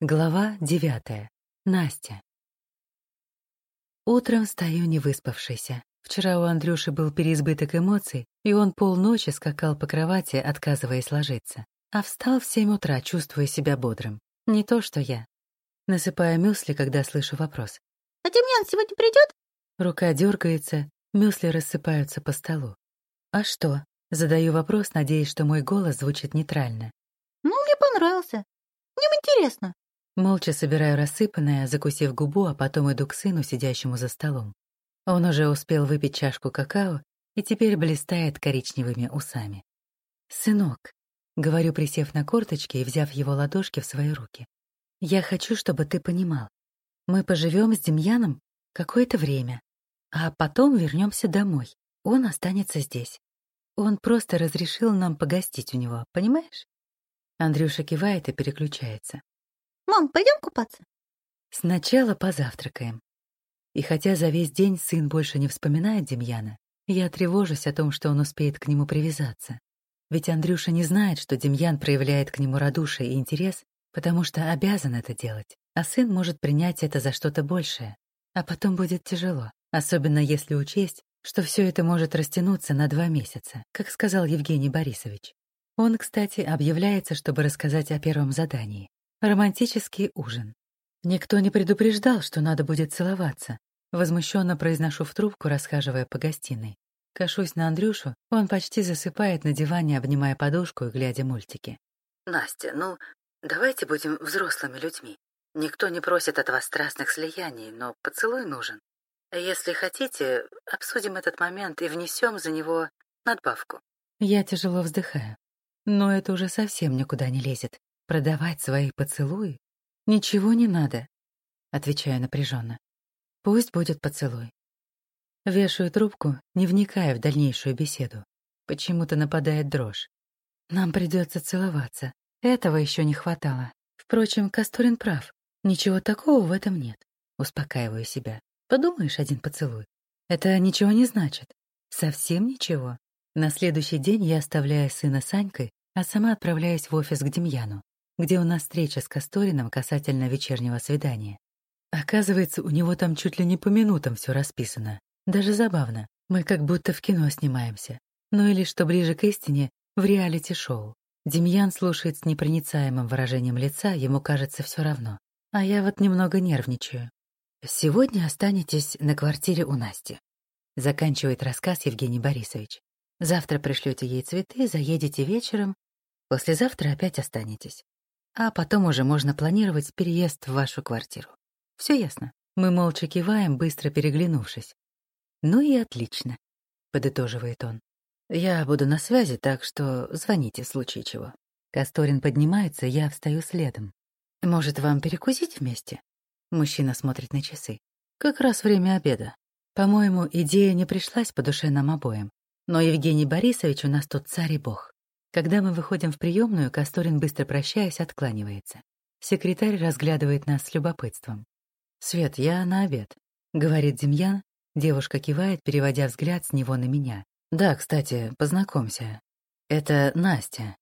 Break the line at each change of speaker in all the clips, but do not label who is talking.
Глава девятая. Настя. Утром встаю не выспавшийся. Вчера у Андрюши был переизбыток эмоций, и он полночи скакал по кровати, отказываясь ложиться. А встал в семь утра, чувствуя себя бодрым. Не то, что я. Насыпая мюсли, когда слышу вопрос.
«А Демьян сегодня придет?
Рука дергается, мюсли рассыпаются по столу. «А что?» Задаю вопрос, надеясь, что мой голос звучит нейтрально.
Ну, мне понравился. Мне интересно.
Молча собираю рассыпанное, закусив губу, а потом иду к сыну, сидящему за столом. Он уже успел выпить чашку какао и теперь блистает коричневыми усами. «Сынок», — говорю, присев на корточки и взяв его ладошки в свои руки, «я хочу, чтобы ты понимал. Мы поживем с Демьяном какое-то время, а потом вернемся домой. Он останется здесь. Он просто разрешил нам погостить у него, понимаешь? Андрюша кивает и переключается.
Мам, пойдем купаться?
Сначала позавтракаем. И хотя за весь день сын больше не вспоминает Демьяна, я тревожусь о том, что он успеет к нему привязаться. Ведь Андрюша не знает, что Демьян проявляет к нему радушие и интерес, потому что обязан это делать, а сын может принять это за что-то большее. А потом будет тяжело, особенно если учесть, что все это может растянуться на два месяца, как сказал Евгений Борисович. Он, кстати, объявляется, чтобы рассказать о первом задании. Романтический ужин. Никто не предупреждал, что надо будет целоваться. Возмущенно произношу в трубку, расхаживая по гостиной. Кашусь на Андрюшу, он почти засыпает на диване, обнимая подушку и глядя мультики. «Настя, ну, давайте будем взрослыми людьми. Никто не просит от вас страстных слияний, но поцелуй нужен. Если хотите, обсудим этот момент и внесем за него надбавку. Я тяжело вздыхаю. Но это уже совсем никуда не лезет. Продавать свои поцелуи? Ничего не надо, отвечаю напряженно. Пусть будет поцелуй. Вешаю трубку, не вникая в дальнейшую беседу. Почему-то нападает дрожь. Нам придется целоваться. Этого еще не хватало. Впрочем, Касторин прав. Ничего такого в этом нет. Успокаиваю себя. Подумаешь, один поцелуй. Это ничего не значит. Совсем ничего. На следующий день я оставляю сына с Анькой, а сама отправляюсь в офис к Демьяну, где у нас встреча с Касторином касательно вечернего свидания. Оказывается, у него там чуть ли не по минутам все расписано. Даже забавно. Мы как будто в кино снимаемся. Ну или, что ближе к истине, в реалити-шоу. Демьян слушает с непроницаемым выражением лица, ему кажется все равно. А я вот немного нервничаю. «Сегодня останетесь на квартире у Насти», — заканчивает рассказ Евгений Борисович. «Завтра пришлете ей цветы, заедете вечером, послезавтра опять останетесь. А потом уже можно планировать переезд в вашу квартиру. Все ясно?» Мы молча киваем, быстро переглянувшись. «Ну и отлично», — подытоживает он. «Я буду на связи, так что звоните в случае чего». Касторин поднимается, я встаю следом. «Может, вам перекусить вместе?» Мужчина смотрит на часы. Как раз время обеда. По-моему, идея не пришлась по душе нам обоим. Но Евгений Борисович у нас тут царь и бог. Когда мы выходим в приемную, Касторин, быстро прощаясь, откланивается. Секретарь разглядывает нас с любопытством. «Свет, я на обед», — говорит Демьян. Девушка кивает, переводя взгляд с него на меня. «Да, кстати, познакомься. Это Настя».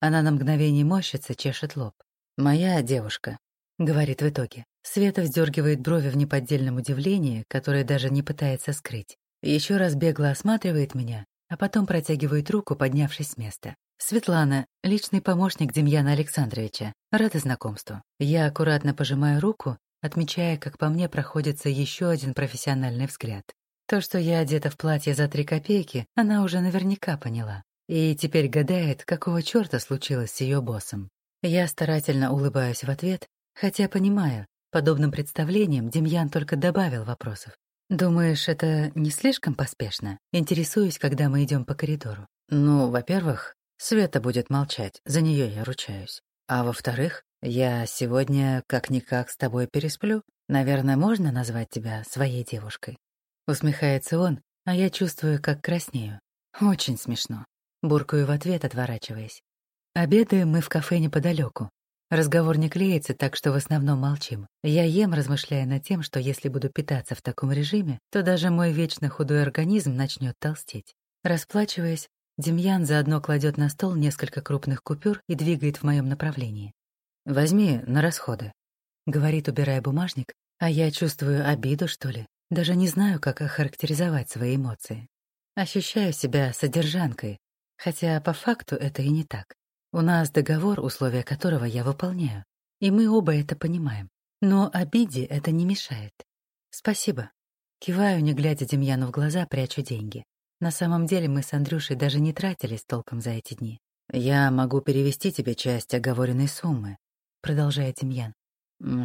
Она на мгновение морщится, чешет лоб. «Моя девушка», — говорит в итоге. Света вздергивает брови в неподдельном удивлении, которое даже не пытается скрыть. Еще раз бегло осматривает меня, а потом протягивает руку, поднявшись с места. «Светлана, личный помощник Демьяна Александровича. Рада знакомству». Я аккуратно пожимаю руку, отмечая, как по мне проходится еще один профессиональный взгляд. То, что я одета в платье за три копейки, она уже наверняка поняла. И теперь гадает, какого черта случилось с ее боссом. Я старательно улыбаюсь в ответ, хотя понимаю, Подобным представлением Демьян только добавил вопросов. «Думаешь, это не слишком поспешно?» Интересуюсь, когда мы идем по коридору. «Ну, во-первых, Света будет молчать, за нее я ручаюсь. А во-вторых, я сегодня как-никак с тобой пересплю. Наверное, можно назвать тебя своей девушкой?» Усмехается он, а я чувствую, как краснею. Очень смешно. Буркаю в ответ, отворачиваясь. Обедаем мы в кафе неподалеку, Разговор не клеится, так что в основном молчим. Я ем, размышляя над тем, что если буду питаться в таком режиме, то даже мой вечно худой организм начнет толстеть. Расплачиваясь, Демьян заодно кладет на стол несколько крупных купюр и двигает в моем направлении. «Возьми на расходы». — говорит, убирая бумажник, а я чувствую обиду, что ли. Даже не знаю, как охарактеризовать свои эмоции. Ощущаю себя содержанкой, хотя по факту это и не так. У нас договор, условия которого я выполняю, и мы оба это понимаем. Но обиде это не мешает. Спасибо. Киваю, не глядя Демьяну в глаза, прячу деньги. На самом деле мы с Андрюшей даже не тратились толком за эти дни. «Я могу перевести тебе часть оговоренной суммы», — продолжает Демьян.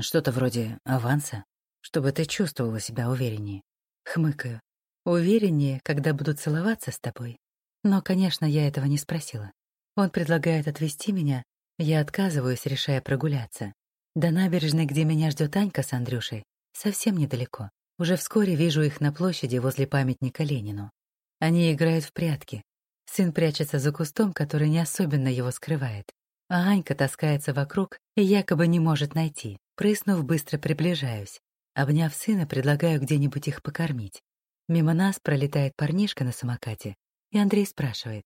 «Что-то вроде аванса, чтобы ты чувствовала себя увереннее». Хмыкаю. «Увереннее, когда буду целоваться с тобой?» Но, конечно, я этого не спросила. Он предлагает отвезти меня, я отказываюсь, решая прогуляться. До набережной, где меня ждет Анька с Андрюшей, совсем недалеко. Уже вскоре вижу их на площади возле памятника Ленину. Они играют в прятки. Сын прячется за кустом, который не особенно его скрывает. А Анька таскается вокруг и якобы не может найти. Прыснув, быстро приближаюсь. Обняв сына, предлагаю где-нибудь их покормить. Мимо нас пролетает парнишка на самокате, и Андрей спрашивает.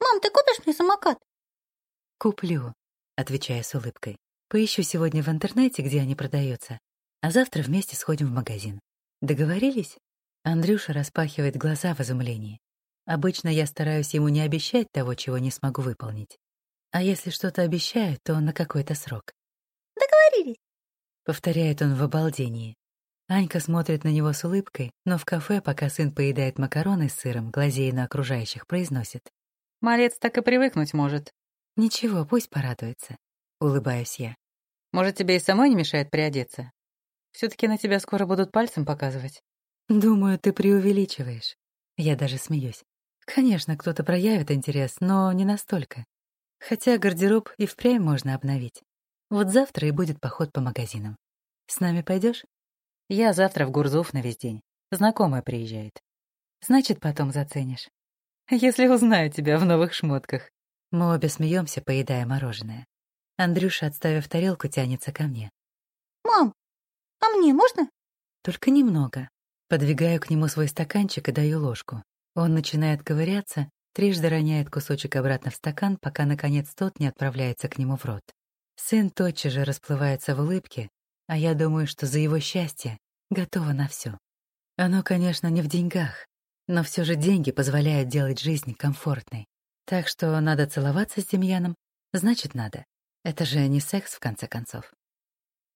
«Мам, ты купишь мне самокат?»
«Куплю», — отвечая с улыбкой. «Поищу сегодня в интернете, где они продаются, а завтра вместе сходим в магазин. Договорились?» Андрюша распахивает глаза в изумлении. Обычно я стараюсь ему не обещать того, чего не смогу выполнить. А если что-то обещаю, то на какой-то срок.
«Договорились», —
повторяет он в обалдении. Анька смотрит на него с улыбкой, но в кафе, пока сын поедает макароны с сыром, глазея на окружающих, произносит.
«Малец так и привыкнуть может».
«Ничего, пусть порадуется», — улыбаюсь я.
«Может, тебе и самой не мешает приодеться? все таки на тебя скоро будут пальцем показывать».
«Думаю, ты преувеличиваешь». Я даже смеюсь. Конечно, кто-то проявит интерес, но не настолько. Хотя гардероб и впрямь можно обновить. Вот завтра и будет поход по магазинам. С нами пойдешь?
Я завтра в Гурзуф на весь день. Знакомая приезжает.
Значит, потом заценишь.
Если узнаю тебя в новых шмотках.
Мы обе смеемся, поедая мороженое. Андрюша, отставив тарелку, тянется ко мне.
«Мам, а мне можно?»
«Только немного». Подвигаю к нему свой стаканчик и даю ложку. Он начинает ковыряться, трижды роняет кусочек обратно в стакан, пока, наконец, тот не отправляется к нему в рот. Сын тотчас же расплывается в улыбке, а я думаю, что за его счастье готова на все. Оно, конечно, не в деньгах, но все же деньги позволяют делать жизнь комфортной. Так что надо целоваться с Демьяном, значит, надо. Это же не секс, в конце концов.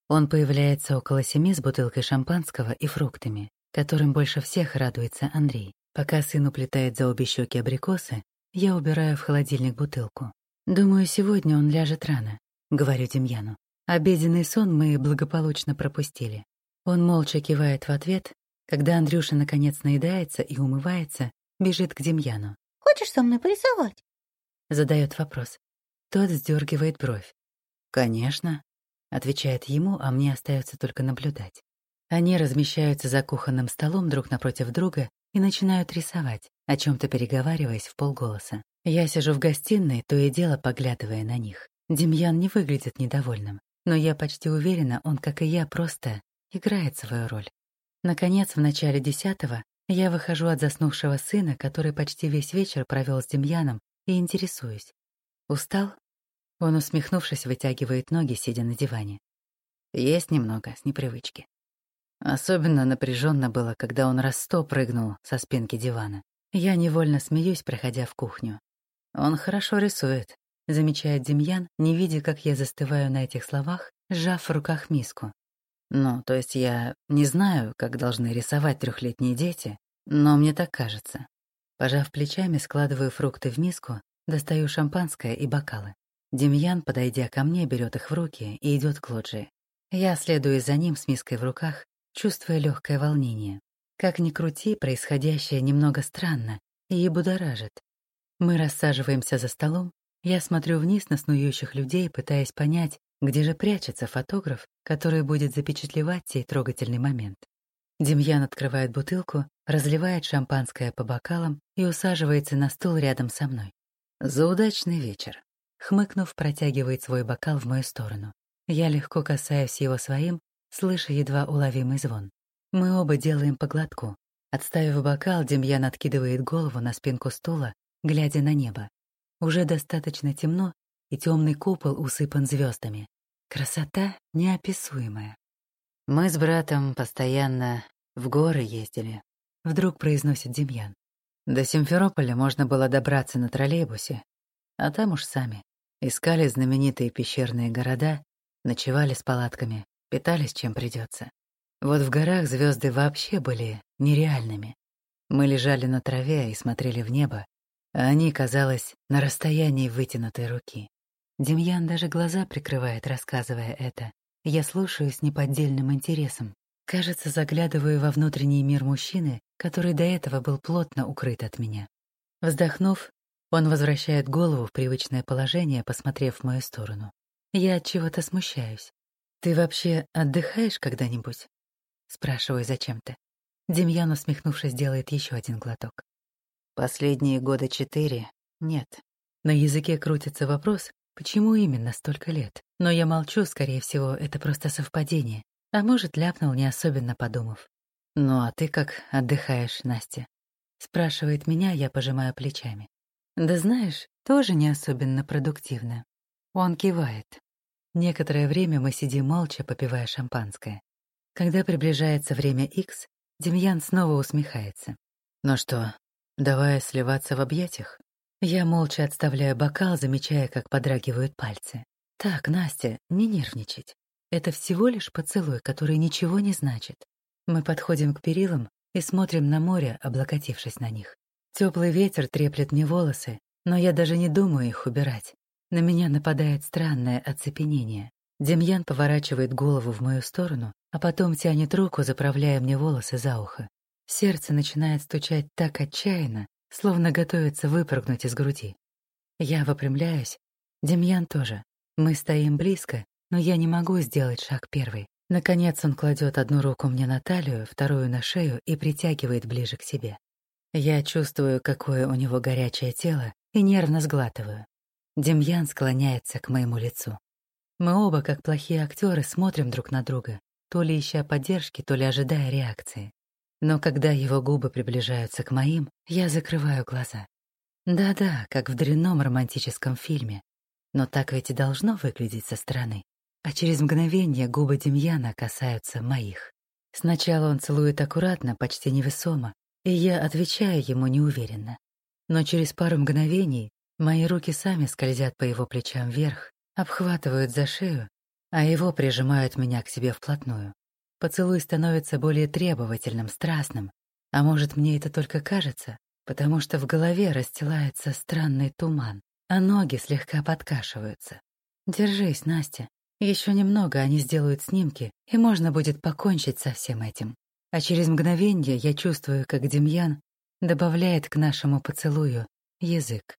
Он появляется около семи с бутылкой шампанского и фруктами, которым больше всех радуется Андрей. Пока сын уплетает за обе щеки абрикосы, я убираю в холодильник бутылку. Думаю, сегодня он ляжет рано, говорю Демьяну. Обеденный сон мы благополучно пропустили. Он молча кивает в ответ, когда Андрюша наконец наедается и умывается, бежит к Демьяну.
«Хочешь со мной порисовать?»
Задает вопрос. Тот сдергивает бровь. «Конечно», — отвечает ему, а мне остается только наблюдать. Они размещаются за кухонным столом друг напротив друга и начинают рисовать, о чем то переговариваясь в полголоса. Я сижу в гостиной, то и дело поглядывая на них. Демьян не выглядит недовольным но я почти уверена, он, как и я, просто играет свою роль. Наконец, в начале десятого я выхожу от заснувшего сына, который почти весь вечер провел с Демьяном, и интересуюсь. «Устал?» Он, усмехнувшись, вытягивает ноги, сидя на диване. Есть немного, с непривычки. Особенно напряженно было, когда он раз сто прыгнул со спинки дивана. Я невольно смеюсь, проходя в кухню. Он хорошо рисует, замечает Демьян, не видя, как я застываю на этих словах, сжав в руках миску. Ну, то есть я не знаю, как должны рисовать трехлетние дети, но мне так кажется. Пожав плечами, складываю фрукты в миску, достаю шампанское и бокалы. Демьян, подойдя ко мне, берет их в руки и идет к лоджии. Я следую за ним с миской в руках, чувствуя легкое волнение. Как ни крути, происходящее немного странно и будоражит. Мы рассаживаемся за столом, я смотрю вниз на снующих людей, пытаясь понять, где же прячется фотограф, который будет запечатлевать сей трогательный момент. Демьян открывает бутылку, разливает шампанское по бокалам и усаживается на стул рядом со мной. За удачный вечер. Хмыкнув, протягивает свой бокал в мою сторону. Я легко касаюсь его своим, слыша едва уловимый звон. Мы оба делаем по глотку. Отставив бокал, Демьян откидывает голову на спинку стула, глядя на небо. Уже достаточно темно, и темный купол усыпан звездами. Красота неописуемая. Мы с братом постоянно в горы ездили. Вдруг произносит Демьян. До Симферополя можно было добраться на троллейбусе, а там уж сами. Искали знаменитые пещерные города, ночевали с палатками, питались чем придется. Вот в горах звезды вообще были нереальными. Мы лежали на траве и смотрели в небо, а они, казалось, на расстоянии вытянутой руки. Демьян даже глаза прикрывает, рассказывая это. Я слушаю с неподдельным интересом. Кажется, заглядываю во внутренний мир мужчины, который до этого был плотно укрыт от меня. Вздохнув, он возвращает голову в привычное положение, посмотрев в мою сторону. Я от чего-то смущаюсь. «Ты вообще отдыхаешь когда-нибудь?» Спрашиваю зачем-то. Демьян, усмехнувшись, делает еще один глоток. «Последние года четыре — нет». На языке крутится вопрос, Почему именно столько лет? Но я молчу, скорее всего, это просто совпадение. А может, ляпнул, не особенно подумав. «Ну а ты как отдыхаешь, Настя?» Спрашивает меня, я пожимаю плечами. «Да знаешь, тоже не особенно продуктивно». Он кивает. Некоторое время мы сидим молча, попивая шампанское. Когда приближается время X, Демьян снова усмехается. «Ну что, давай сливаться в объятиях?» Я молча отставляю бокал, замечая, как подрагивают пальцы. «Так, Настя, не нервничать. Это всего лишь поцелуй, который ничего не значит. Мы подходим к перилам и смотрим на море, облокотившись на них. Теплый ветер треплет мне волосы, но я даже не думаю их убирать. На меня нападает странное оцепенение. Демьян поворачивает голову в мою сторону, а потом тянет руку, заправляя мне волосы за ухо. Сердце начинает стучать так отчаянно, словно готовится выпрыгнуть из груди. Я выпрямляюсь, Демьян тоже. Мы стоим близко, но я не могу сделать шаг первый. Наконец он кладет одну руку мне на талию, вторую на шею и притягивает ближе к себе. Я чувствую, какое у него горячее тело, и нервно сглатываю. Демьян склоняется к моему лицу. Мы оба, как плохие актеры, смотрим друг на друга, то ли ища поддержки, то ли ожидая реакции. Но когда его губы приближаются к моим, я закрываю глаза. Да-да, как в дрянном романтическом фильме. Но так ведь и должно выглядеть со стороны. А через мгновение губы Демьяна касаются моих. Сначала он целует аккуратно, почти невесомо, и я отвечаю ему неуверенно. Но через пару мгновений мои руки сами скользят по его плечам вверх, обхватывают за шею, а его прижимают меня к себе вплотную. Поцелуй становится более требовательным, страстным. А может, мне это только кажется, потому что в голове расстилается странный туман, а ноги слегка подкашиваются. Держись, Настя. Еще немного они сделают снимки, и можно будет покончить со всем этим. А через мгновение я чувствую, как Демьян добавляет к нашему поцелую язык.